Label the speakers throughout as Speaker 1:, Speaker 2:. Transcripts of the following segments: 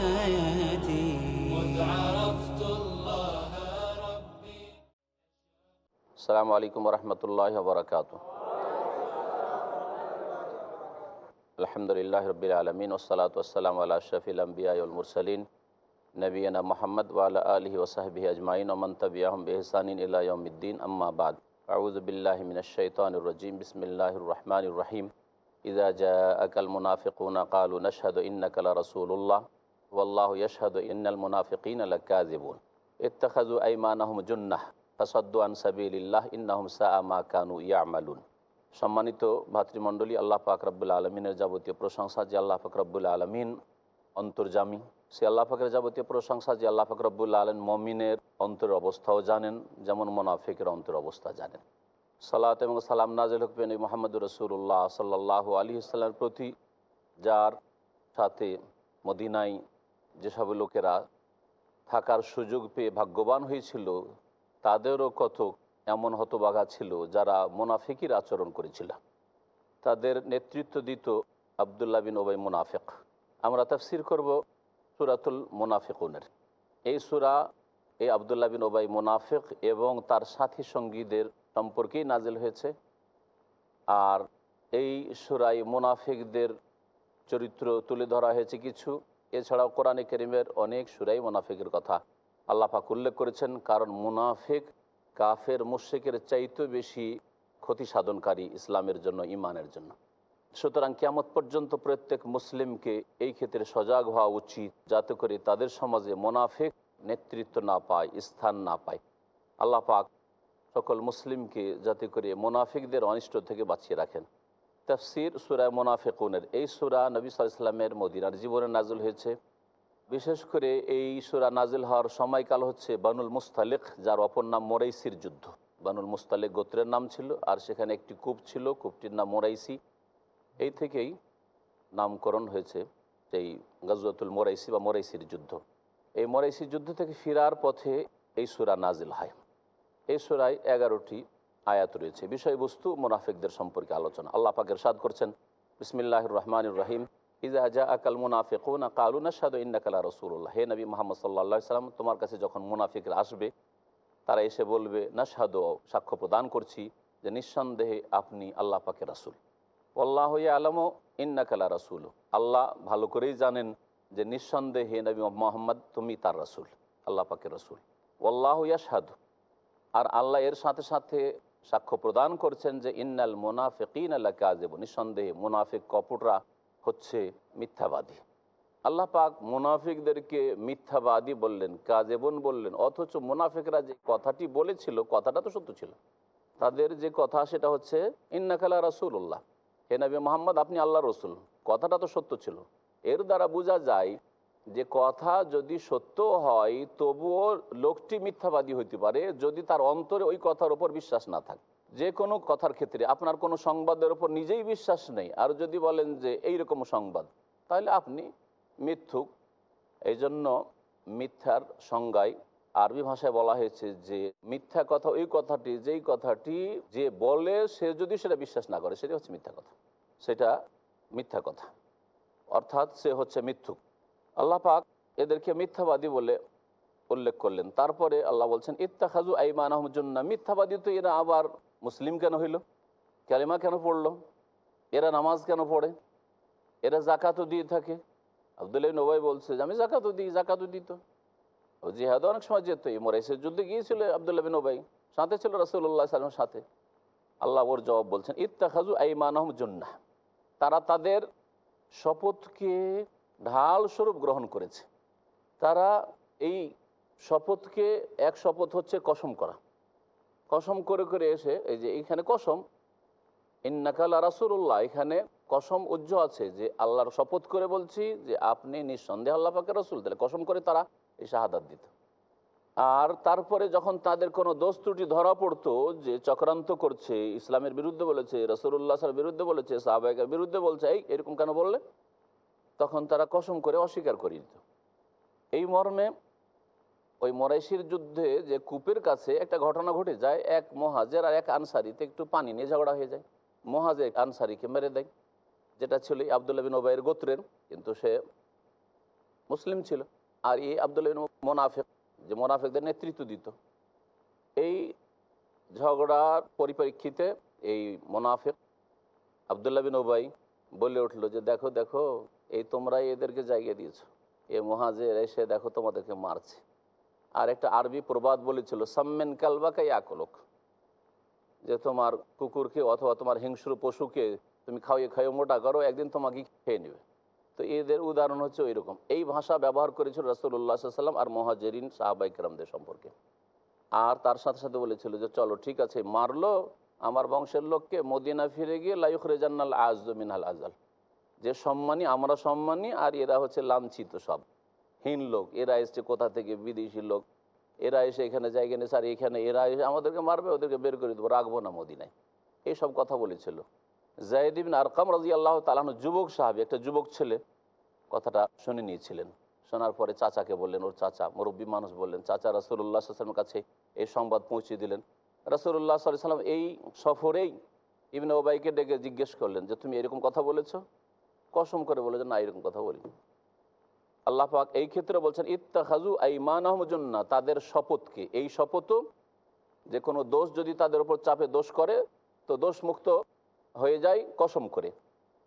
Speaker 1: حياتي عرفت الله ربي
Speaker 2: السلام عليكم ورحمة الله وبركاته. الحمد لله رب العالمين والصلاة والسلام على أشرف الأنبياء والمرسلين نبينا محمد وعلى آله وصحبه أجمعين ومن تبعهم بإحسان إلى يوم الدين. أما بعد أعوذ بالله من الشيطان الرجيم. بسم الله الرحمن الرحيم. إذا جاءك المنافقون قالوا نشهد إنك لرسول الله. ওয়াল্লাহ ইয়াশাদ ইন্নাল মুনাফিকিন আল্লাহ কাজিবুল ইত্তাখাজু আইমান আহম জুন্নাহ ফসাদ্দান সাবিল্লাহ ইন্নাহম সাআমা কানু ইয়ামালুন। সম্মানিত ভাতৃমণ্ডলী, আল্লাহ পাক রব্বুল আলমিনের যাবতীয় প্রশংসা যে আল্লাহ পাক রব্বুল আলমিন অন্তর্জামী, সে আল্লাহ পাকের যাবতীয় প্রশংসা যে আল্লাহ পাক রব্বুল আলম মমিনের অন্তর অবস্থাও জানেন, যেমন মোনাফিকের অন্তর অবস্থা জানেন। সালাত এবং সালাম নাজিল হুকবেন মোহাম্মদ রসুল্লাহ সাল্লাহ আলী ইসলামের প্রতি, যার সাথে মদিনাই যেসব লোকেরা থাকার সুযোগ পেয়ে ভাগ্যবান হয়েছিল, তাদেরও কত এমন হতবাঘা ছিল যারা মোনাফিকির আচরণ করেছিল। তাদের নেতৃত্ব দিত আবদুল্লাহ বিন ওবাই মুনাফেক। আমরা তাফসির করব সুরাতুল মুনাফিকুনের। এই সুরা এই আবদুল্লাহ বিন ওবাই মুনাফেক এবং তার সাথী সঙ্গীদের সম্পর্কেই নাজিল হয়েছে। আর এই সুরাই মুনাফিকদের চরিত্র তুলে ধরা হয়েছে কিছু। এছাড়াও কোরআনে করিমের অনেক সুরাই মুনাফিকের কথা। আল্লাপাক উল্লেখ করেছেন, কারণ মুনাফিক কাফের মুশ্রিকের চাইতে বেশি ক্ষতি সাধনকারী ইসলামের জন্য ইমানের জন্য। সুতরাং কেমত পর্যন্ত প্রত্যেক মুসলিমকে এই ক্ষেত্রে সজাগ হওয়া উচিত, যাতে করে তাদের সমাজে মোনাফেক নেতৃত্ব না পায়, স্থান না পায়। আল্লাহ পাক সকল মুসলিমকে যাতে করে মোনাফিকদের অনিষ্ট থেকে বাঁচিয়ে রাখেন। তফসির সুরায় মোনাফেকুনের। এই সুরা নবী সাল্লামের মদিনার জীবনে নাজুল হয়েছে। বিশেষ করে এই সুরা নাজিল হওয়ার সময়কাল হচ্ছে বানুল মুস্তালেক, যার অপর নাম মোরাইসির যুদ্ধ। বানুল মুস্তালেক গোত্রের নাম ছিল, আর সেখানে একটি কূপ ছিল, কূপটির নাম মোরাইসি। এই থেকেই নামকরণ হয়েছে এই গজরতুল মোরাইসি বা মোরাইসির যুদ্ধ। এই মোরাইসির যুদ্ধ থেকে ফিরার পথে এই সুরা নাজিল হয়। এই সুরায় এগারোটি আয়াত রয়েছে। বিষয়বস্তু মোনাফিকদের সম্পর্কে আলোচনা। আল্লাহ পাকের সাদ করছেন বিসমিল্লাহ রহমান রহিম। ইজা জা আকাল কালু নাসাদ ইন্নাকালা রসুল্লাহ হে নবী মোহাম্মদ সাল্লা সাল্লাম তোমার কাছে যখন মুনাফিকরা আসবে, তারা এসে বলবে না নাসাদ সাক্ষ্য প্রদান করছি যে নিঃসন্দেহে আপনি আল্লাহ পাকে রাসুল। আল্লাহ আলমও ইন্নাকালা রাসুল। আল্লাহ ভালো করেই জানেন যে নিঃসন্দেহে নবী মোহাম্মদ, তুমি তার রাসুল, আল্লাহ পাকে রসুল। ওল্লাহ ইয়াসাদু আর আল্লাহ এর সাথে সাথে সাক্ষ্য প্রদান করছেন যে ইন্নাল মোনাফিকিন আল্লাহ কাজেব নিঃসন্দেহে মুনাফিক কপুটরা হচ্ছে মিথ্যাবাদী। আল্লাহ পাক মুনাফিকদেরকে মিথ্যাবাদী বললেন কাজেবন বললেন, অথচ মুনাফিকরা যে কথাটি বলেছিল, কথাটা তো সত্য ছিল। তাদের যে কথা সেটা হচ্ছে ইন্নাকালা রসুল্লাহ হে নবী মোহাম্মদ, আপনি আল্লাহ রসুল। কথাটা তো সত্য ছিল। এর দ্বারা বোঝা যায় যে কথা যদি সত্য হয়, তবুও লোকটি মিথ্যাবাদী হইতে পারে যদি তার অন্তরে ওই কথার ওপর বিশ্বাস না থাকে। যে কোনো কথার ক্ষেত্রে আপনার কোনো সংবাদের ওপর নিজেই বিশ্বাস নেই। আর যদি বলেন যে এই রকম সংবাদ, তাহলে আপনি মিথ্যুক। এই জন্য মিথ্যার সংজ্ঞায় আরবি ভাষায় বলা হয়েছে যে, মিথ্যা কথা ওই কথাটি, যেই কথাটি যে বলে সে যদি সেটা বিশ্বাস না করে, সেটা হচ্ছে মিথ্যা কথা। সেটা মিথ্যা কথা। অর্থাৎ সে হচ্ছে মিথ্যুক। আল্লাহ পাক এদেরকে মিথ্যাবাদী বলে উল্লেখ করলেন। তারপরে আল্লাহ বলছেন ইত্তাখাজু আইমান মিথ্যাবাদী তো এরা আবার মুসলিম কেন হইল? ক্যালিমা কেন পড়ল? এরা নামাজ কেন পড়ে? এরা জাকাতও দিয়ে থাকে? আবদুল্লাহ নবাই বলছে যে আমি জাকাতও দিই জাকাতও দিত ও জিহাদ অনেক সময় যেত। এই মোরাইসের যুদ্ধে গিয়েছিল আবদুল্লাহ বিন ওবাই সাথে ছিল রাসুল্লাহ সাল্লামের সাথে। আল্লাহ ওর জবাব বলছেন ইত্তাখাজু আইমান তারা তাদের শপথকে ঢাল স্বরূপ গ্রহণ করেছে। তারা এই শপথকে, এক শপথ হচ্ছে কসম করা। কসম করে করে এসে, এই যে এইখানে কসম ইন্নাকাল রাসুল্লাহ এখানে কসম উজ্জ্ব আছে যে আল্লাহর শপথ করে বলছি যে আপনি নিঃসন্দেহ আল্লাহ পাকে রসুল। তাহলে কসম করে তারা এই শাহাদাত দিত। আর তারপরে যখন তাদের কোনো দোষ ত্রুটি ধরা পড়তো, যে চক্রান্ত করছে, ইসলামের বিরুদ্ধে বলেছে রসুল্লাহ সাল বিরুদ্ধে বলেছে সাহাবাহিকের বিরুদ্ধে বলছে, এই এরকম কেন বললে তখন তারা কসম করে অস্বীকার করে দিত এই মর্মে ওই মরাইশির যুদ্ধে যে কূপের কাছে একটা ঘটনা ঘটে যায়, এক মহাজের আর এক আনসারিতে একটু পানি নিয়ে ঝগড়া হয়ে যায়। মহাজে আনসারিকে মেরে দেয়, যেটা ছিল আবদুল্লাহ বিন ওবাইয়ের গোত্রের, কিন্তু সে মুসলিম ছিল। আর এই আবদুল্লাহ বিন মোনাফেক, যে মোনাফেকদের নেতৃত্ব দিত। এই ঝগড়ার পরিপ্রেক্ষিতে এই মোনাফেক আবদুল্লাহ বিন ওবাই বলে উঠল যে, দেখো দেখো এই তোমরাই এদেরকে জায়গা দিয়েছ। এ মহাজের এসে দেখো তোমাদেরকে মারছে। আর একটা আরবি প্রবাদ বলেছিল, সাম্মেন কালবাকাই আকলক যে তোমার কুকুরকে অথবা তোমার হিংস্র পশুকে তুমি খাওয়িয়ে খাইয়ে মোটা করো, একদিন তোমাকে খেয়ে নেবে। তো এদের উদাহরণ হচ্ছে ওই রকম এই ভাষা ব্যবহার করেছিল রাসুল্লাহ সাল্লাম আর মহাজেরিন সাহাবাইকরামদের সম্পর্কে। আর তার সাথে সাথে বলেছিল যে, চলো, ঠিক আছে, মারলো। আমার বংশের লোককে মদিনা ফিরে গিয়ে লাইফ রেজান্নাল আজ মিনহাল আজাল যে সম্মানী, আমরা সম্মানী, আর এরা হচ্ছে লাঞ্ছিত সব। হীন লোক, এরা এসছে কোথা থেকে? বিদেশি লোক। এরা এসে এখানে জায়গা নিয়ে স্যার, এখানে এরা এসে আমাদেরকে মারবে, ওদেরকে বের করে দেবো, রাখব না মদিনায়। এইসব কথা বলেছিল। জায়দিন আরকাম রাজি আল্লাহ তালানো যুবক সাহাবি, একটা যুবক ছেলে, কথাটা শুনে নিয়েছিলেন। শোনার পরে চাচাকে বললেন, ওর চাচা, মুরব্বী মানুষ বললেন, চাচা রাসুল্লাহ সাল্লামের কাছে এই সংবাদ পৌঁছে দিলেন। রাসুল্লাহ সাল্লাম এই সফরেই ইবনে ওবাইকে ডেকে জিজ্ঞেস করলেন যে, তুমি এরকম কথা বলেছ? কসম করে বলে যে, না, এরকম কথা বলি। আল্লাহ পাক এই ক্ষেত্রে বলছেন ইত্তাহাজু আইমান আহমজন্না তাদের শপথকে। এই শপথও যে কোনো দোষ যদি তাদের উপর চাপে দোষ করে, তো দোষ মুক্ত হয়ে যায় কসম করে।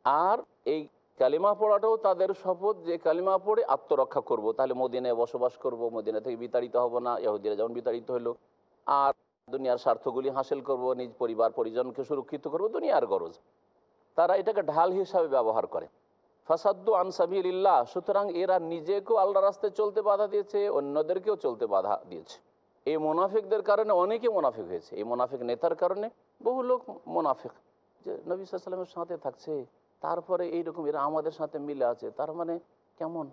Speaker 2: আর এই কালিমা পড়াটাও তাদের শপথ যে কালিমা পড়ে আত্মরক্ষা করব। তাহলে মদিনায় বসবাস করব, মদিনা থেকে বিতাড়িত হব না, ইহুদিরা যেমন বিতাড়িত হলো। আর দুনিয়ার স্বার্থগুলি হাসিল করব, নিজ পরিবার, পরিজনকে সুরক্ষিত করব, দুনিয়ার গরজ। তারা এটাকে ঢাল হিসাবে ব্যবহার করে। ফাসাদ্দু আনসাবিল্লাহ সুতরাং এরা নিজেকেও আল্লাহ রাস্তায় চলতে বাধা দিয়েছে, অন্যদেরকেও চলতে বাধা দিয়েছে। এই মোনাফিকদের কারণে অনেকে মোনাফিক হয়েছে। এই মোনাফিক নেতার কারণে বহু লোক মোনাফিক। যে নবী সাল্লামের সাথে থাকছে, তারপরে এইরকম এরা আমাদের সাথে মিলে আছে, তার মানে কেমন?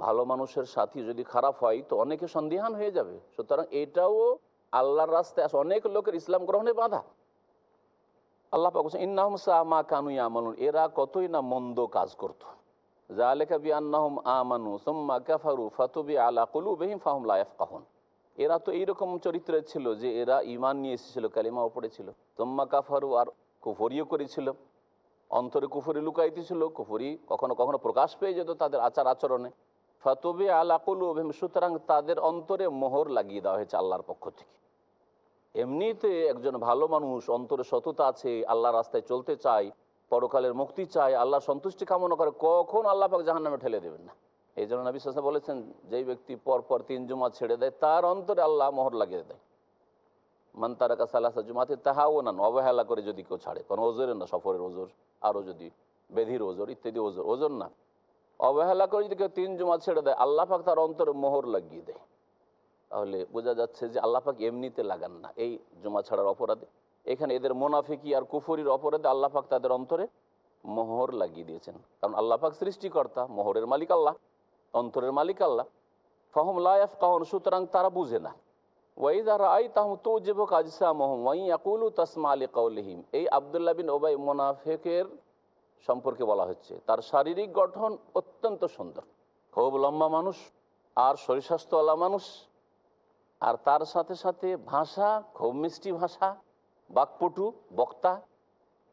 Speaker 2: ভালো মানুষের সাথী যদি খারাপ হয়, তো অনেকে সন্দিহান হয়ে যাবে। সুতরাং এটাও আল্লাহর রাস্তায় অনেক লোকের ইসলাম গ্রহণে বাধা। আল্লাহ পাক বলছেন, ইন্নাহুম মা কানু ইয়ামালুন এরা কতই না মন্দ কাজ করত। জালেকা বি আন্নাহুম আমানু, সুম্মা কাফারু, ফাতুবি আলা কুলুবিহিম ফাহুম লা ইয়াফকাহুন। এরা তো এইরকম চরিত্রের ছিল যে এরা ইমান নিয়ে এসেছিল কালিমাও পড়েছিল সুম্মা কাফারু আর কুফরিও করেছিল। অন্তরে কুফরি লুকাইতেছিল, কুফরি কখনো কখনো প্রকাশ পেয়ে যেত তাদের আচার আচরণে। ফাতুবি আলা কুলুবিহিম, সুতরাং তাদের অন্তরে মোহর লাগিয়ে দেওয়া হয়েছে আল্লাহর পক্ষ থেকে। এমনিতে একজন ভালো মানুষ, অন্তরে সততা আছে, আল্লাহ রাস্তায় চলতে চায়, পরকালের মুক্তি চায়, আল্লাহ সন্তুষ্টি কামনা করে, কখন আল্লাহ পাক জাহান নামে ঠেলে দেবেন না? এই জন্য নবী সাসা বলেছেন, যেই ব্যক্তি পর পর তিন জুমা ছেড়ে দেয়, তার অন্তরে আল্লাহ মোহর লাগিয়ে দেয়। মান তারাকা সালাসা জুমাতে তাহাও না অবহেলা করে যদি কেউ ছাড়ে, কারণ ওজোরের না, সফরের ওজোর আরও যদি, বেধির ওজোর, ইত্যাদি ওজোর ওজোর না। অবহেলা করে যদি কেউ তিন জুমা ছেড়ে দেয়, আল্লাহ পাক তার অন্তরে মোহর লাগিয়ে দেয়। তাহলে বোঝা যাচ্ছে যে আল্লাপাক এমনিতে লাগান না এই জমা ছাড়ার অপরাধে। এখানে এদের মোনাফিকি আর কুফরির অপরাধে আল্লাপাক তাদের অন্তরে মোহর লাগিয়ে দিয়েছেন। কারণ আল্লাপাক সৃষ্টিকর্তা, মোহরের মালিক আল্লাহ, অন্তরের মালিক আল্লাহ। ফাহম লাইফ কাহন সুতরাং তারা বুঝে না। ওয়াইদারা আই তাহম তো যেব কাজসা মোহম ওয়াই আকুলু তসমা আলী কাউলিহিম এই আবদুল্লাহ বিন ওবাই মোনাফেকের সম্পর্কে বলা হচ্ছে, তার শারীরিক গঠন অত্যন্ত সুন্দর। খুব লম্বা মানুষ, আর শরীর স্বাস্থ্যওয়ালা মানুষ আর তার সাথে সাথে ভাষা, খুব মিষ্টি ভাষা, বাকপটু, বক্তা,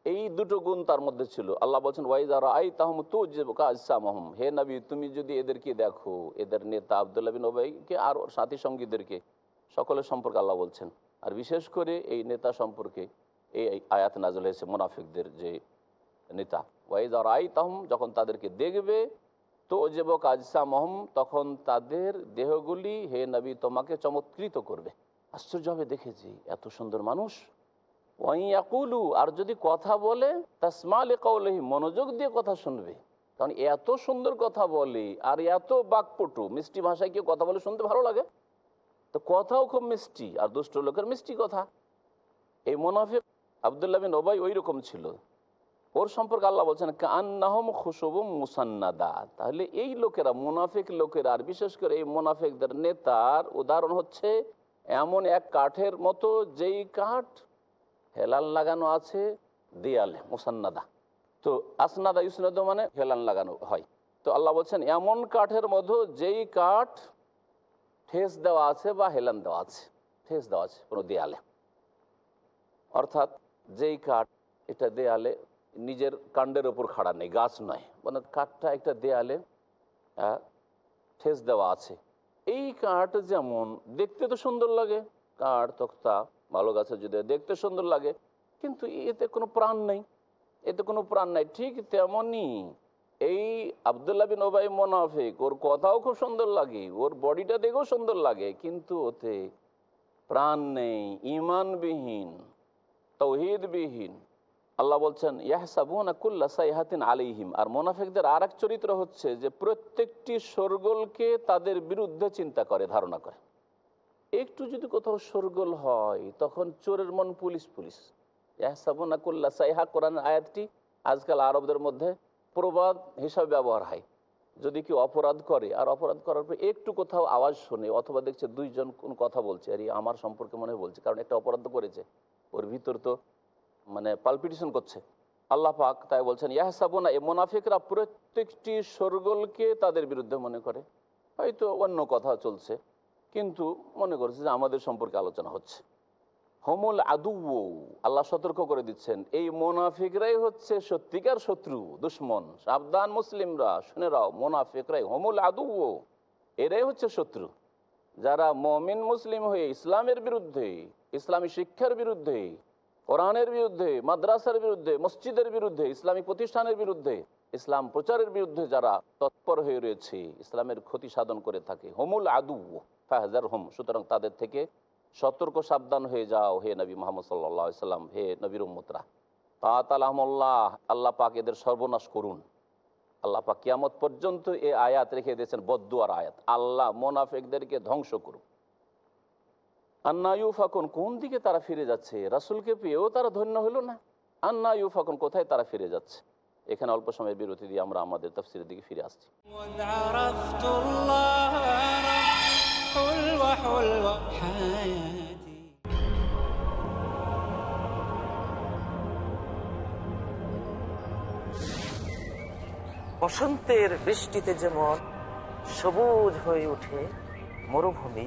Speaker 2: এই দুটো গুণ তার মধ্যে ছিল। আল্লাহ বলছেন ওয়াইজার আই তাহম তু মহম হে নবী, তুমি যদি এদেরকে দেখো, এদের নেতা আবদুল্লাহ বিন ওবাইকে আর সাথী সঙ্গীদেরকে, সকলের সম্পর্কে আল্লাহ বলছেন। আর বিশেষ করে এই নেতা সম্পর্কে এই আয়াত নাজল হয়েছে মোনাফিকদের যে নেতা। ওয়াইজার আই তাহম যখন তাদেরকে দেখবে তো যেব কাজসা মহম, তখন তাদের দেহগুলি হে নবী তোমাকে চমৎকৃত করবে। আশ্চর্য হবে দেখেছি এত সুন্দর মানুষ। ওয়াইয়াকুলু আর যদি কথা বলে তাসমালে কৌলহি মনোযোগ দিয়ে কথা শুনবে। কারণ এত সুন্দর কথা বলে, আর এত বাকপটু, মিষ্টি ভাষায় কেউ কথা বলে শুনতে ভালো লাগে। তো কথাও খুব মিষ্টি, আর দুষ্ট লোকের মিষ্টি কথা। এই মোনাফিক আবদুল্লাহ বিন ওবাই ওই রকম ছিল। ওর সম্পর্কে আল্লাহ বলছেন কান্নাহম খুশবুম মুসান্নাদা। তাহলে এই লোকেরা, মুনাফিক লোকেরা, আর বিশেষ করে এই মুনাফিকদের নেতার উদাহরণ হচ্ছে, এমন এক কাঠের মতো যেই কাঠ হেলাল লাগানো আছে, দেয়ালে, মুসান্নাদা। তো আসনাদা ইউসনাদ মানে হেলান লাগানো হয়। তো আল্লাহ বলছেন, এমন কাঠের মধ্যে যেই কাঠ ঠেস দেওয়া আছে বা হেলান দেওয়া আছে, ঠেস দেওয়া আছে কোনো দেয়ালে। অর্থাৎ যেই কাঠ, এটা দেয়ালে নিজের কাণ্ডের ওপর খাড়া নেই, গাছ নয়। মানে কাঠটা একটা দেয়ালে ঠেস দেওয়া আছে। এই কাঠ যেমন দেখতে তো সুন্দর লাগে, কাঠ, তক্তা, ভালো গাছের যদি দেখতে সুন্দর লাগে, কিন্তু এতে কোনো প্রাণ নেই। এতে কোনো প্রাণ নাই। ঠিক তেমনই এই আবদুল্লাহ বিন ওবাই মোনাফিক, ওর কথাও খুব সুন্দর লাগে, ওর বডিটা দেখেও সুন্দর লাগে, কিন্তু ওতে প্রাণ নেই ইমানবিহীন তৌহিদবিহীন। আল্লাহ বলছেন, ইয়াহসাবুনা কুল্লা সাইহাতিন আলিহিম আর মোনাফিকদের আর চরিত্র হচ্ছে যে, প্রত্যেকটি সরগোলকে তাদের বিরুদ্ধে চিন্তা করে, ধারণা করে। একটু যদি কোথাও সরগোল হয়, তখন চোরের মন পুলিশ পুলিশ। ইয়াহসাবুনা কুল্লা সাইহা কোরআন আয়াতটি আজকাল আরবদের মধ্যে প্রবাদ হিসাবে ব্যবহার হয়। যদি কেউ অপরাধ করে, আর অপরাধ করার পর একটু কোথাও আওয়াজ শোনে, অথবা দেখছে দুইজন কোন কথা বলছে, আর আমার সম্পর্কে মনে বলছে, কারণ একটা অপরাধ করেছে। ওর ভিতর তো মানে পালপিটিশন করছে। আল্লাহ পাক তাই বলছেন, ইয়াহসাবুনা এ মোনাফিকরা প্রত্যেকটি সরগোলকে তাদের বিরুদ্ধে মনে করে। হয়তো অন্য কথা চলছে, কিন্তু মনে করছে যে আমাদের সম্পর্কে আলোচনা হচ্ছে। হোমুল আদু আল্লাহ সতর্ক করে দিচ্ছেন, এই মোনাফিকরাই হচ্ছে সত্যিকার শত্রু, দুশ্মন, সাবধান মুসলিমরা, শুনে রাও, মোনাফিকরাই হোমুল আদু এরাই হচ্ছে শত্রু। যারা মমিন মুসলিম হয়ে ইসলামের বিরুদ্ধে, ইসলামী শিক্ষার বিরুদ্ধে কোরআনের বিরুদ্ধে, মাদ্রাসার বিরুদ্ধে, মসজিদের বিরুদ্ধে ইসলামিক প্রতিষ্ঠানের বিরুদ্ধে, ইসলাম প্রচারের বিরুদ্ধে যারা তৎপর হয়ে রয়েছে, ইসলামের ক্ষতি সাধন করে থাকে। হোমুল আদু ফাহাজার হোম সুতরাং তাদের থেকে সতর্ক, সাবধান হয়ে যাও হে নবী মোহাম্মদ সাল্লা সাল্লাম, হে নবীর উম্মতরা। তাত আলহামল্লাহ আল্লাহ পাক এদের সর্বনাশ করুন। আল্লাহ পাক কিয়ামত পর্যন্ত এ আয়াত রেখে দিয়েছেন বদুয়ার আয়াত। আল্লাহ মোনাফেকদেরকে ধ্বংস করুন আন্নায়ু ফাকুন কোন দিকে তারা ফিরে যাচ্ছে? রাসুলকে পেয়েও তারা ধন্য হলো না? আন্নায়ু ফাকুন কোথায় তারা ফিরে যাচ্ছে? এখানে অল্প সময়ের বিরতি দিয়ে আমরা আমাদের তফসিলের দিকে ফিরে আসছি।
Speaker 3: বসন্তের বৃষ্টিতে যেমন সবুজ হয়ে ওঠে মরুভূমি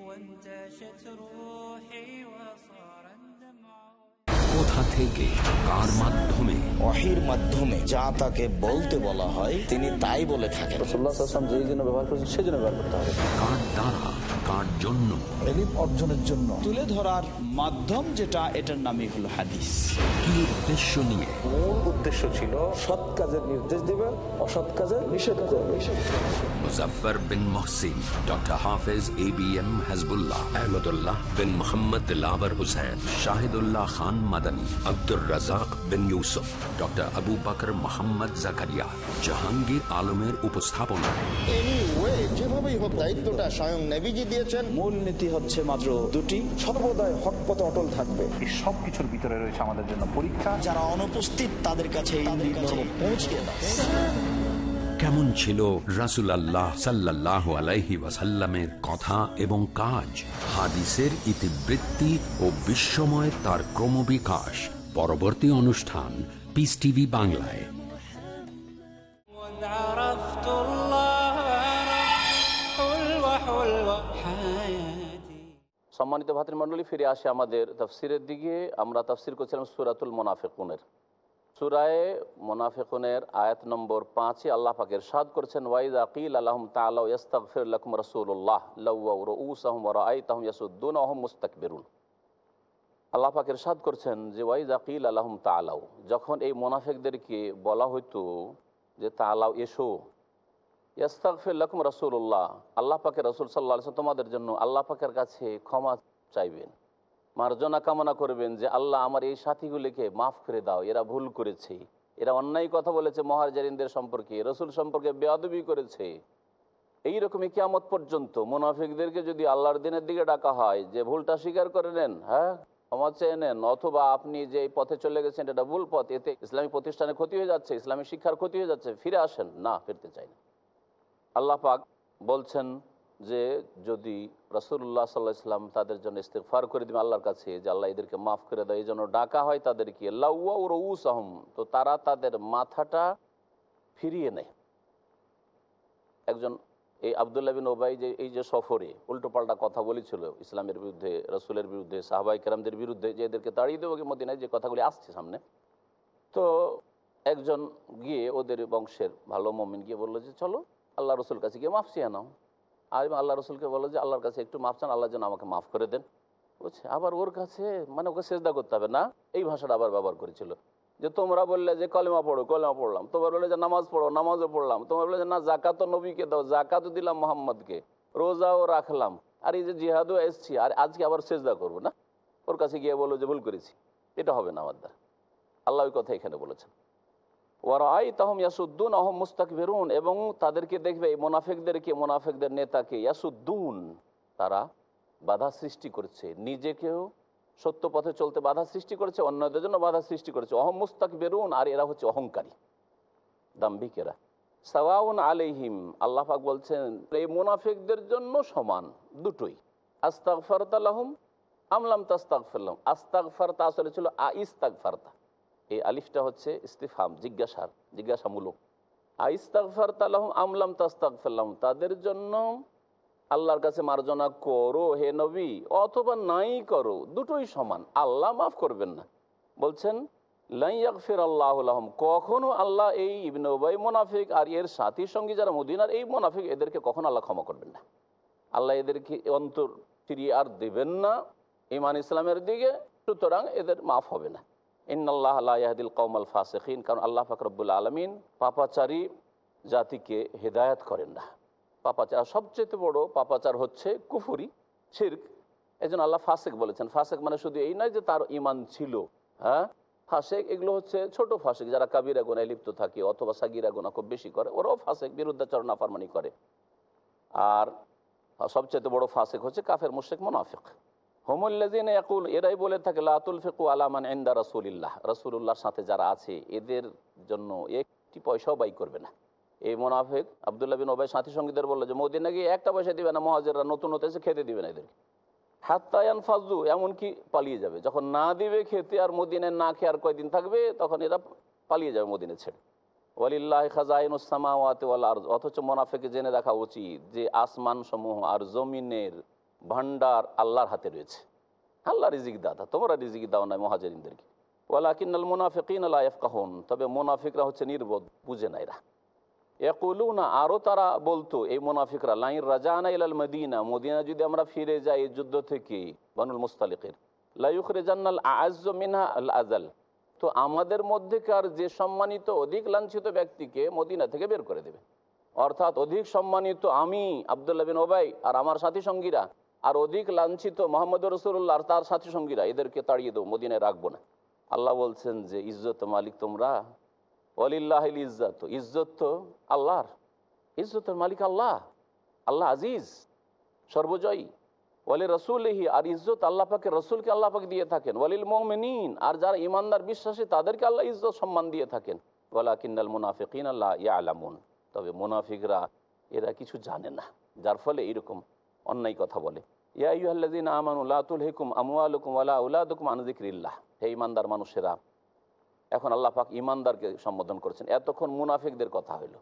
Speaker 4: কোথা থেকে কার মাধ্যমে।
Speaker 5: ওহির মাধ্যমে যা তাকে বলতে বলা হয় তিনি তাই বলে থাকেন।
Speaker 2: রসুল্লাহ আসলাম যেই জন্য ব্যবহার করেছেন সেই জন্য ব্যবহার করতে হবে।
Speaker 4: কার দ্বারা কার জন্য?
Speaker 6: এলিম অর্জনের জন্য। তুলে ধরার মাধ্যম যেটা এটার নামই হলো হাদিস।
Speaker 4: কি উদ্দেশ্য নিয়ে?
Speaker 7: মূল উদ্দেশ্য ছিল সৎ কাজের নির্দেশ দিবে অসৎ কাজের নিষেধ করবে
Speaker 4: Muzaffar bin Mohsin doctor Hafez A B M Hazbullah Ahmadullah bin Mohammad lover Hossain Shahidullah Khan Madani Abdur Razzak Ishaq bin Yusuf doctor Abu Bakar Mohammad Zakaria Jahangir আলমের উপস্থাপনায়
Speaker 5: Anyway, যেভাবেই হোক দায়িত্বটা স্বয়ং নেভিজি দিয়েছেন।
Speaker 6: মূল নীতি হচ্ছে মাত্র দুটি। সর্বদাই হক পথে অটল থাকবে।
Speaker 8: এই সব কিছুর ভিতরে রয়েছে আমাদের জন্য পরীক্ষা।
Speaker 5: যারা অনুপস্থিত তাদের কাছে পৌঁছে
Speaker 4: কেমন ছিল রাসুল আল্লাহ সাল্লাহ আলাইহি ওয়াসাল্লামের কথা এবং কাজ? হাদিসের ইতিবৃত্তি ও বিশ্বময় তার ক্রমবিকাশ। পরবর্তী অনুষ্ঠান পিস টিভি বাংলায়।
Speaker 2: সম্মানিত ভাতৃমন্ডলী ফিরে আসে আমাদের তাফসিরের দিকে। আমরা তাফসির করছিলাম সুরাতুল মোনাফেকুনের। সুরায় মোনাফেকুনের আয়াত নম্বর পাঁচে আল্লাহ পাকের সাদ করছেন ওয়াইদ আকিল আলহম তাল্লাহ ইস্তাকফির লকম রসুল্লাহ লউ রউস আহম রাই তাহম ইয়াসুদ্দুন আহম মুস্তাকবিরুল আল্লাহ পাকের সাদ করছেন যে ওয়াইদ আকিল আলহম তালাউ যখন এই মোনাফেকদেরকে বলা হইতো যে তালাও এসো। ইয়াস্তাগফির লাকুম রসুল্লাহ আল্লাহ পাকের রসুল সাল্লাহ তোমাদের জন্য আল্লাহ পাকের কাছে ক্ষমা চাইবেন। মার্জনা কামনা করবেন যে, আল্লাহ আমার এই সাথীগুলিকে মাফ করে দাও, এরা ভুল করেছে। এরা অন্যায় কথা বলেছে মহাজারিনদের সম্পর্কে, রসুল সম্পর্কে বেয়াদবি করেছে। এই রকমই কিয়ামত পর্যন্ত মুনাফিকদেরকে যদি আল্লাহর দিনের দিকে ডাকা হয় যে, ভুলটা স্বীকার করে নেন হ্যাঁ? ক্ষমা চেয়ে নেন, অথবা আপনি যে পথে চলে গেছেন, এটা ভুল পথ, এতে ইসলামী প্রতিষ্ঠানে ক্ষতি হয়ে যাচ্ছে, ইসলামী শিক্ষার ক্ষতি হয়ে যাচ্ছে, ফিরে আসেন, না, ফিরতে চাই না। আল্লাহ পাক বলছেন যে, যদি রসুল্লাহ সাল্লাহ ইসলাম তাদের জন্য ইস্তেফার করে দিবে আল্লাহর কাছে, যে আল্লাহ এদেরকে মাফ করে দেয় এই জন্য ডাকা হয় তাদেরকে লাউয়া ও রউস আহম তো তারা তাদের মাথাটা ফিরিয়ে নেয়। একজন এই আবদুল্লাহ বিন ওবাই যে, এই যে সফরে উল্টোপাল্টা কথা বলেছিল ইসলামের বিরুদ্ধে, রসুলের বিরুদ্ধে সাহবাই কেরামদের বিরুদ্ধে, যে এদেরকে তাড়িয়ে দেবো মদিনায়, যে কথাগুলি আসছে সামনে। তো একজন গিয়ে ওদের বংশের ভালো মমিন গিয়ে বলল যে, চলো আল্লাহ রসুল কাছে গিয়ে মাফ চেয়ে নাও। আর আল্লাহ রসুলকে বলল যে, আল্লাহর কাছে একটু মাফ চান, আল্লাহ যেন আমাকে মাফ করে দেন। বুঝছে আবার ওর কাছে? মানে ওকে সেজদা করতে হবে না? এই ভাষাটা আবার ব্যবহার করেছিল। যে তোমরা বললে যে কলেমা পড়ো, কলেমা পড়লাম। তোমরা বললে যে নামাজ পড়ো, নামাজও পড়লাম। তোমরা বললে যে না জাকাত নবীকে দাও জাকাতও দিলাম মোহাম্মদকে। রোজাও রাখলাম। আর এই যে জিহাদও এসছি, আর আজকে আবার সেজদা করব না? ওর কাছে গিয়ে বলো যে ভুল করেছি। এটা হবে না আমার দ্বারা। আল্লাহ ওই কথা এখানে বলেছেন। ওরা আই তাহম ইয়াসুদ্দুন আহম মুস্তাক বেরুন এবং তাদেরকে দেখবে, এই মোনাফেকদেরকে, মোনাফেকদের নেতাকে ইয়াসুদ্দুন, তারা বাধা সৃষ্টি করছে। নিজেকেও সত্য পথে চলতে বাধা সৃষ্টি করেছে, অন্যদের জন্য বাধা সৃষ্টি করেছে। অহম মুস্তাক বেরুন আর এরা হচ্ছে অহংকারী, দাম্ভিকেরা। সাওয়াউন আলিহিম আল্লাহ পাক বলছেন, এই মুনাফিকদের জন্য সমান দুটোই। আস্তাক ফারতালাহম আমলাম তাস্তাক ফেললাম আস্তাক ফারতা আসলে ছিল আ ইস্তাক ফারতা এই আলিফটা হচ্ছে ইস্তিফাম জিজ্ঞাসার, জিজ্ঞাসামূলক। আ ইস্তাক ফারতালাহম আমলাম তাস্তাক ফেললাম তাদের জন্য আল্লাহর কাছে মার্জনা করো হে নবী, অথবা নাই করো, দুটোই সমান। আল্লাহ মাফ করবেন না। বলছেন লাইয়াকফির আল্লাহ আলহম কখনো আল্লাহ এই ইবনে মোনাফিক আর এর সাথী সঙ্গী যারা মদিনার, এই মোনাফিক এদেরকে কখনো আল্লাহ ক্ষমা করবেন না। আল্লাহ এদেরকে অন্তর ফিরিয়ে আর দেবেন না ইমান ইসলামের দিকে, সুতরাং এদের মাফ হবে না। ইন ইন্নআল্লাহ আল্লাহদিল কৌমাল ফাসেখিন কারণ আল্লাহ ফাকরবুল্লা আলমিন পাপাচারী জাতিকে হেদায়াত করেন না। পাপাচার। সবচেয়ে বড় পাপাচার হচ্ছে কুফুরি, শির্ক। এই জন্য আল্লাহ ফাসেক বলেছেন। ফাসেক মানে শুধু এই নয় যে তার ইমান ছিল। হ্যাঁ? ফাসেক এগুলো হচ্ছে ছোট ফাসেক যারা কাবিরা গোনায় লিপ্ত থাকে অথবা সাগিরা গোনা খুব বেশি করে, ওরাও ফাসেক, বিরুদ্ধাচরণ আফারমানি করে। আর সবচেয়ে বড় ফাসেক হচ্ছে কাফের মুশেক মোনাফিক। হোমুল্লাদিন একুল এরাই বলে থাকে লাতুল ফিকু আলামান এন্দা রসুলিল্লাহ। রসুল্লাহর সাথে যারা আছে, এদের জন্য একটি পয়সাও বাই করবে না। এই মোনাফেক আবদুল্লাহ বিন ওবাই সাথী সঙ্গীদের বলল যে মোদিন নাকি একটা পয়সা দিবে না, মহাজেররা নতুন হতে এসে খেতে দিবে না এদেরকে। হাত্তায়ান ফাজু এমনকি পালিয়ে যাবে। যখন না দিবে খেতে আর মদিনে না খেয়ে আর কয়দিন থাকবে, তখন এরা পালিয়ে যাবে মদিনে ছেড়ে। ওয়ালিল্লাহ খাজাইন উসামাওয়াতে ওয়াল আরজ অথচ মোনাফেকে জেনে রাখা উচিত যে আসমান সমূহ আর জমিনের ভান্ডার আল্লাহর হাতে রয়েছে। আল্লাহ রিজিক দাদা তোমরা রিজিক দাও না মহাজেরিনদেরকে ওয়ালাকিন্নাল মুনাফিকিন আল্লাহ কাহন তবে মোনাফিকরা হচ্ছে নির্বোধ, বুঝে না এরা। না আরও তারা বলতো, এই মুনাফিকরা, লাইন ইলাল মদিনা মদিনা যদি আমরা ফিরে যাই এই যুদ্ধ থেকে, বানুল মুস্তালিকের লাইউখরে জান্নাল আজ মিনহা আল আজাল তো আমাদের মধ্যেকার যে সম্মানিত, অধিক লাঞ্ছিত ব্যক্তিকে মদিনা থেকে বের করে দেবে। অর্থাৎ অধিক সম্মানিত আমি, আবদুল্লাহ বিন ওবাই, আর আমার সাথী সঙ্গীরা, আর অধিক লাঞ্ছিত মোহাম্মদ রসুল্লাহ আর তার সাথী সঙ্গীরা, এদেরকে তাড়িয়ে দেবো, মদিনায় রাখব না। আল্লাহ বলছেন যে, ইজ্জত মালিক তোমরা অলিল্লাহ ইজ্জত ইজ্জত তো আল্লাহর, ইজ্জতের মালিক আল্লাহ আল্লাহ আজিজ, সর্বজয়ী। ওয়ালি রসুলহি, আর ইজ্জত আল্লাহ পাকে রসুলকে আল্লাহ পাকে দিয়ে থাকেন। ওয়ালিল মোমিনিন, আর যারা ইমানদার বিশ্বাসী তাদেরকে আল্লাহ ইজ্জত সম্মান দিয়ে থাকেন। ওয়ালা কিন্নাল মুনাফিকিন আল্লাহ ইয়া আলামুন তবে মুনাফিকরা এরা কিছু জানে না, যার ফলে এইরকম অন্যায় কথা বলে। ইয়া ইউহাল্লাদিন আমানুল্লাতুল হেকুম আমুয়ালুকুম ওয়ালা উলাদুকুম আনজিক্রিল্লাহ হে ইমানদার মানুষেরা এখন আল্লাহ পাক ইমানদারকে সম্বোধন করেছেন। এতক্ষণ মুনাফিকদের কথা হইল।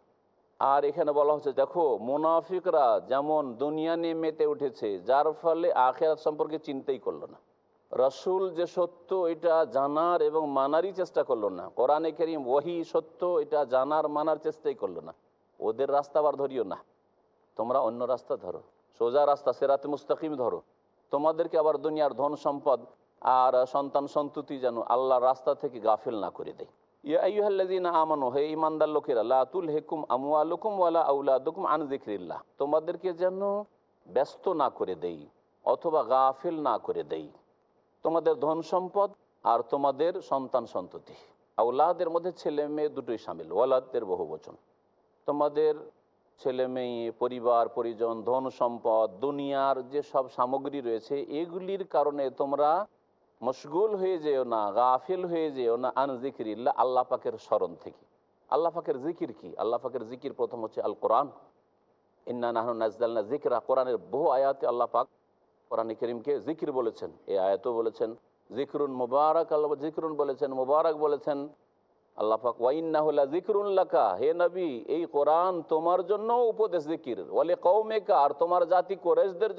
Speaker 2: আর এখানে বলা হচ্ছে, দেখো, মুনাফিকরা যেমন দুনিয়া নিয়ে মেতে উঠেছে, যার ফলে আখেরাত সম্পর্কে চিন্তাই করল না। রসুল যে সত্য, এটা জানার এবং মানারই চেষ্টা করল না। কোরআনে কেরিম ওহি সত্য, এটা জানার, মানার চেষ্টাই করল না। ওদের রাস্তা আবার ধরিও না। তোমরা অন্য রাস্তা ধরো। সোজা রাস্তা সেরাতে মুস্তাকিম ধরো। তোমাদেরকে আবার দুনিয়ার ধন সম্পদ আর সন্তান সন্ততি যেন আল্লাহর রাস্তা থেকে গাফিল না করে দেয়। তোমাদেরকে যেন ব্যস্ত না করে দেই অথবা গাফিল না করে দেই। তোমাদের ধন সম্পদ আর তোমাদের সন্তান সন্ততি। আউলাদের মধ্যে ছেলে মেয়ে দুটোই সামিল, ওয়ালাদের বহু বচন। তোমাদের ছেলে মেয়ে, পরিবার, পরিজন, ধন সম্পদ, দুনিয়ার যে সব সামগ্রী রয়েছে, এগুলির কারণে তোমরা মশগুল হয়ে যেও না, গাফিল হয়ে যেও না আন জিকির ইল্লা আল্লাহ পাকের স্মরণ থেকে। আল্লাহ পাকের জিকির কি? আল্লাহ পাকের জিকির প্রথম হচ্ছে আল কোরআন ইন্না নাহন নাজদাল্লা জিকরা কোরআনের বহু আয়াতে আল্লাহ পাক কোরআন করিমকে জিকির বলেছেন। এই আয়াতও বলেছেন জিকরুন মুবারক, আল্লাহ জিকরুন বলেছেন, মুবারক বলেছেন। উপদেশ জিকির। জাতি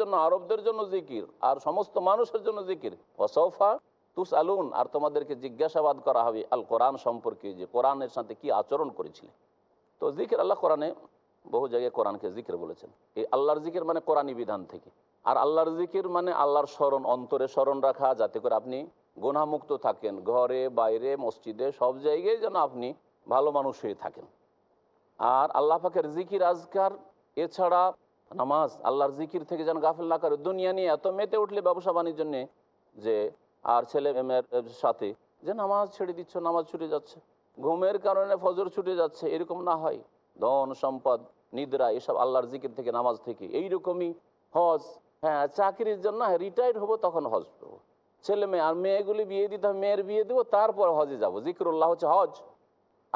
Speaker 2: জন্য, আরবদের জন্য জিকির সমস্ত মানুষের জন্য আর তোমাদেরকে জিজ্ঞাসাবাদ করা হবে আল কোরআন সম্পর্কে, যে কোরআনের সাথে কি আচরণ করেছিলে। তো জিকির, আল্লাহ কোরআনে বহু জায়গায় কোরআনকে জিকির বলেছেন। এই আল্লাহর জিকির মানে কোরআনী বিধান থেকে। আর আল্লাহর জিকির মানে আল্লাহর স্মরণ, অন্তরে স্মরণ রাখা, যাতে করে আপনি গুণামুক্ত থাকেন, ঘরে, বাইরে, মসজিদে, সব জায়গায় যেন আপনি ভালো মানুষ হয়ে থাকেন। আর আল্লাহ পাকের জিকির আজকার, এছাড়া নামাজ, আল্লাহর জিকির থেকে যেন গাফিল না করে, দুনিয়া নিয়ে এত মেতে উঠলে ব্যবসা বাণিজ্য নিয়ে যে আর ছেলে মেয়ের সাথে যে নামাজ ছেড়ে দিচ্ছ, নামাজ ছুটে যাচ্ছে, ঘুমের কারণে ফজর ছুটে যাচ্ছে, এরকম না হয়। ধন, সম্পদ, নিদ্রা, এসব আল্লাহর জিকির থেকে, নামাজ থেকে, এইরকমই হজ। হ্যাঁ চাকরির জন্য রিটায়ার্ড হব, তখন হজ করব। ছেলে মেয়ে, আর মেয়েগুলি বিয়ে দিতে হবে, মেয়ের বিয়ে দেবো, তারপর হজে যাব। জিকিরুল্লাহ হচ্ছে হজ।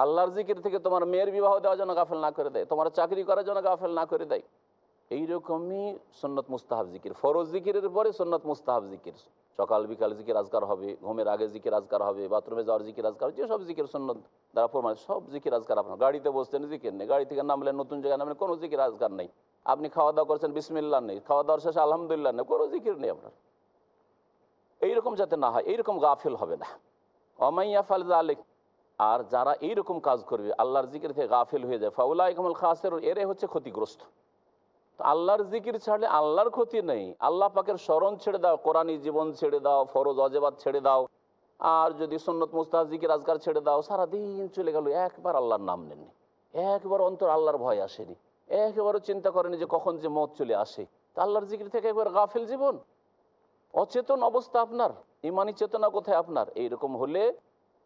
Speaker 2: আল্লাহর জিকির থেকে তোমার মেয়ের বিবাহ দেওয়ার জন্য গাফেল না করে দেয়, তোমার চাকরি করার জন্য গাফেল না করে দেয়। এইরকমই সন্নত মুস্তাহাব জিকির। ফরজ জিকিরের পরে সন্নত মুস্তাহাব জিকির। সকাল, বিকাল জিকির আজকার হবে, ঘুমের আগে জিকির আজকার হবে, বাথরুমে যাওয়ার জিকির আজকার হবে, যেসব জিকির সন্নত দ্বারা প্রমাণ সব জিকির আজকার আপনার। গাড়িতে বসতেন জিকির নেই, গাড়ি থেকে নামলে, নতুন জায়গায় নামলে কোনো জিকির আজকার নেই। আপনি খাওয়া দাওয়া করছেন বিসমিল্লা নেই, খাওয়া দাওয়ার শেষে আলহামদুলিল্লাহ নেই, কোনো জিকির নেই আপনার। এইরকম যাতে না হয়, এইরকম গাফিল হবে না। অমাইয়া ফাল আলেক আর যারা এইরকম কাজ করবে, আল্লাহর জিকির থেকে গাফিল হয়ে যায়। ফাউলা ইকমুল খাসের এরে হচ্ছে ক্ষতিগ্রস্ত। তো আল্লাহর জিকির ছাড়লে আল্লাহর ক্ষতি নেই। আল্লাহ পাকের স্মরণ ছেড়ে দাও কোরআনী জীবন ছেড়ে দাও, ফরজ অজেবাদ ছেড়ে দাও। আর যদি সন্নত মুস্তাহ জিকির আজকার ছেড়ে দাও, সারাদিন চলে গেল, একবার আল্লাহর নাম নেননি। একবার অন্তর আল্লাহর ভয় আসেনি। একেবারও চিন্তা করেনি যে কখন যে মত চলে আসে। তা আল্লাহর জিকির থেকে একবার গাফিল জীবন। অচেতন অবস্থা আপনার, ইমানি চেতনা কোথায় আপনার? এইরকম হলে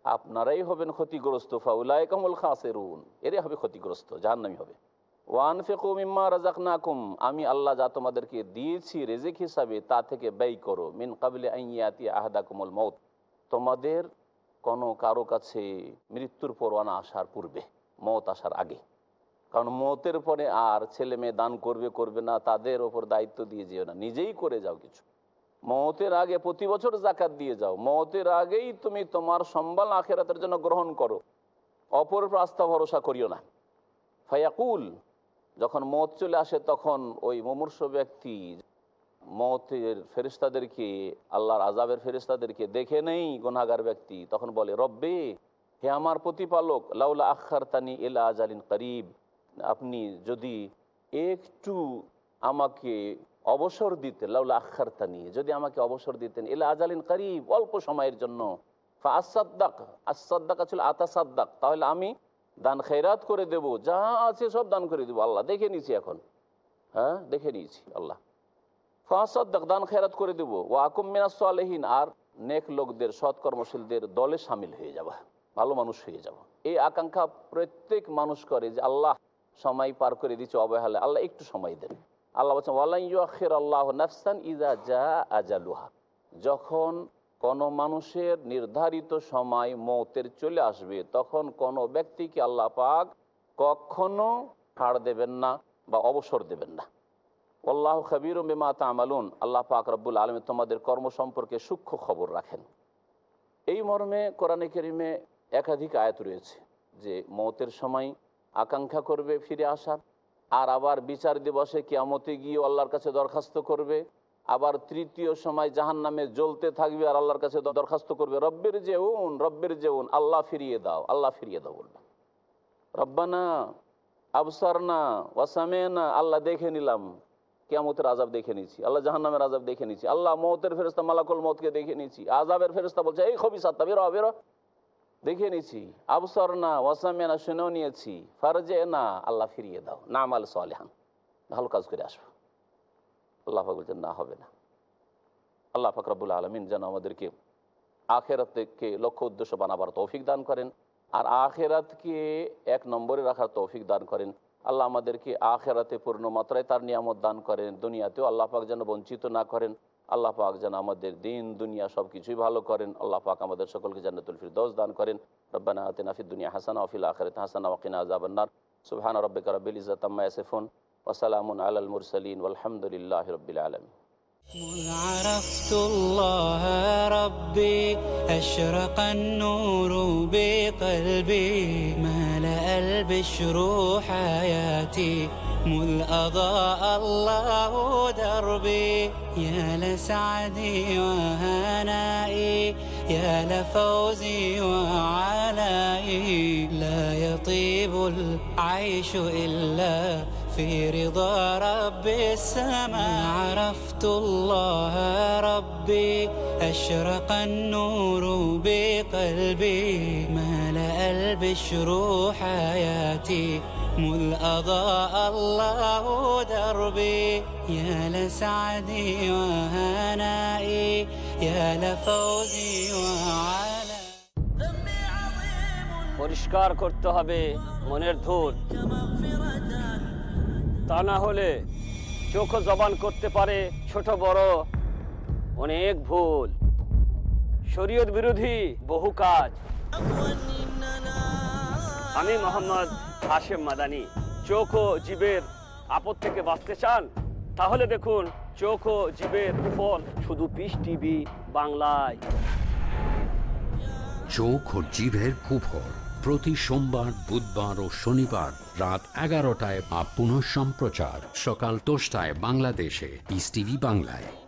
Speaker 2: আপনারাই হবেন ক্ষতিগ্রস্ত। ফাউলাই কামুল খাসেরুন। এরে হবে ক্ষতিগ্রস্ত যার জাহান্নামি হবে। ওয়ান ফেকুম ইম্মা রাজাক নাকুম আমি আল্লাহ যা তোমাদেরকে দিয়েছি, রেজেক হিসাবে, তা থেকে ব্যয় করো। মিন কাবিলে আইয়াতি আহাদা কুমল মত তোমাদের কোনো কারও কাছে মৃত্যুর পরোয়ানা আসার পূর্বে মত আসার আগে। কারণ মতের পরে আর ছেলে মেয়ে দান করবে করবে না, তাদের ওপর দায়িত্ব দিয়ে যেও না। নিজেই করে যাও কিছু। মতের আগে প্রতি বছর জাকাত দিয়ে যাও। মতের আগেই তুমি তোমার সম্বল আখেরাতের জন্য গ্রহণ করো। অপর আস্থা ভরসা করিও না। ফায়াকুল, যখন মত চলে আসে তখন ওই মুমূর্ষ ব্যক্তি মতের ফেরিস্তাদেরকে আল্লাহর আজাবের ফেরিস্তাদেরকে দেখে নেই গুনাগার ব্যক্তি। তখন বলে, রব্বে, হে আমার প্রতিপালক, লাউলা আখার তানি এলা আজালিন করিব। আপনি যদি একটু আমাকে অবসর দিতেন লাউলা আখার তানি যদি আমাকে অবসর দিতেন এলা আজালিন করিব, অল্প সময়ের জন্য। আসাদ্দাক আসাদ্দাক তাহলে আমি দান খেরাত করে দেব, যা আছে সব দান করে দেবো, আল্লাহ দেখে নিয়েছি এখন। হ্যাঁ দেখে নিয়েছি, আল্লাহ। ফাঁসাদ্দাক দান খেরাত করে দেবো। ও আকুম মিনাসলেহীন আর নেক লোকদের সৎকর্মশীলদের দলে সামিল হয়ে যাওয়া ভালো মানুষ হয়ে যাওয়া এই আকাঙ্ক্ষা প্রত্যেক মানুষ করে যে, আল্লাহ সময় পার করে দিচ্ছে অবহেলা আল্লাহ একটু সময় দেন। আল্লাহ বলছেন আল্লাহ নাফসান ইজা যা আজালুহা। যখন কোনো মানুষের নির্ধারিত সময় মৌতের চলে আসবে, তখন কোনো ব্যক্তিকে আল্লাহ পাক কখনো ছাড় দেবেন না বা অবসর দেবেন না। আল্লাহ খাবির বেমা তামালুন। আল্লাহ পাক রব্বুল আলমী তোমাদের কর্ম সম্পর্কে সূক্ষ্ম খবর রাখেন। এই মর্মে কোরআনে কেরিমে একাধিক আয়াত রয়েছে যে মৌতের সময় আকাঙ্ক্ষা করবে ফিরে আসার। আর আবার বিচার দিবসে কিয়ামতে গিয়ে আল্লাহর কাছে দরখাস্ত করবে। আবার তৃতীয় সময় জাহান নামে জ্বলতে থাকবে আর আল্লাহর কাছে দরখাস্ত করবে। রব্বের যেউন রব্বের যেউন, আল্লাহ ফিরিয়ে দাও, আল্লাহ ফিরিয়ে দাও বলবে। রব্বানা আবসার না ওয়াসামে না আল্লাহ দেখে নিলাম। কেয়ামতের আজাব দেখে নিয়েছি। আল্লাহ জাহান্নামের আজাব দেখে নিয়েছি। আল্লাহ মৌতের ফেরস্তা মালাকুল মতকে দেখে নিয়েছি। আজাবের ফেরস্তা বলছে, এই খবি সাত্তা বেরো বেরো। দেখে নিয়েছি। আবসর না ওয়াসামে না, শুনেও নিয়েছি। ফারজে না, আল্লাহ ফিরিয়ে দাও। না আমাল সালেহান। ভালো কাজ করে আসব। আল্লাহ পাক বলছেন, না হবে না। আল্লাহ ফাকরাবুল আলমিন যেন আমাদেরকে আখেরাতকে লক্ষ্য উদ্দেশ্য বানাবার তৌফিক দান করেন। আর আখেরাতকে এক নম্বরে রাখার তৌফিক দান করেন। আল্লাহ আমাদেরকে আখেরাতে পূর্ণ মাত্রায় তার নিয়ামত দান করেন। দুনিয়াতেও আল্লাহ পাক যেন বঞ্চিত না করেন। আল্লাহ পাক যেন আমাদের দিন দুনিয়া সব কিছুই ভালো করেন আল্লাহ পাক আমাদের সকলকে জান্নাতুল ফিরদৌস দান করেন রব্বানা আতিনা ফিদ দুনিয়া হাসানা ওফিল আখিরাত হাসানা ওয়াকিনা আযাবান্নার সুবহানা রাব্বিকা রাব্বিল ইজ্জাতি আম্মা ইয়াসিফুন ওয়া সালামুন আলাল মুরসালিন ওয়ালহামদুলিল্লাহি রাব্বিল আলামিন
Speaker 1: مذ عرفت الله ربي أشرق النور بقلبي ملأ البشر حياتي مذ أضاء الله دربي يا لسعدي وهنائي يا لفوزي وعلائي. لا يطيب العيش إلا في رضا رب السماء. عرفت الله ربي أشرق النور بقلبي. ملأ البشر حياتي مذ أضاء الله دربي يا لسعدي وهنائي يا لفوزي وعلى
Speaker 9: পরিষ্কার করতে হবে মনের ধূর তা না হলে চোখ জবান করতে পারে ছোট বড় অনেক ভুল শরীয়ত বিরোধী বহু কাজ আমি মোহাম্মদ হাশেম মাদানি, চোখ ও জীবের আপদ থেকে বাঁচতে চান? তাহলে দেখুন, চোখ ও জীবের কুফল শুধু পিস টিভি বাংলায়।
Speaker 4: চোখ ও জিভের কুফর প্রতি সোমবার, বুধবার ও শনিবার রাত এগারোটায় বা পুনঃ সম্প্রচার সকাল দশটায় বাংলাদেশে পিস টিভি বাংলায়।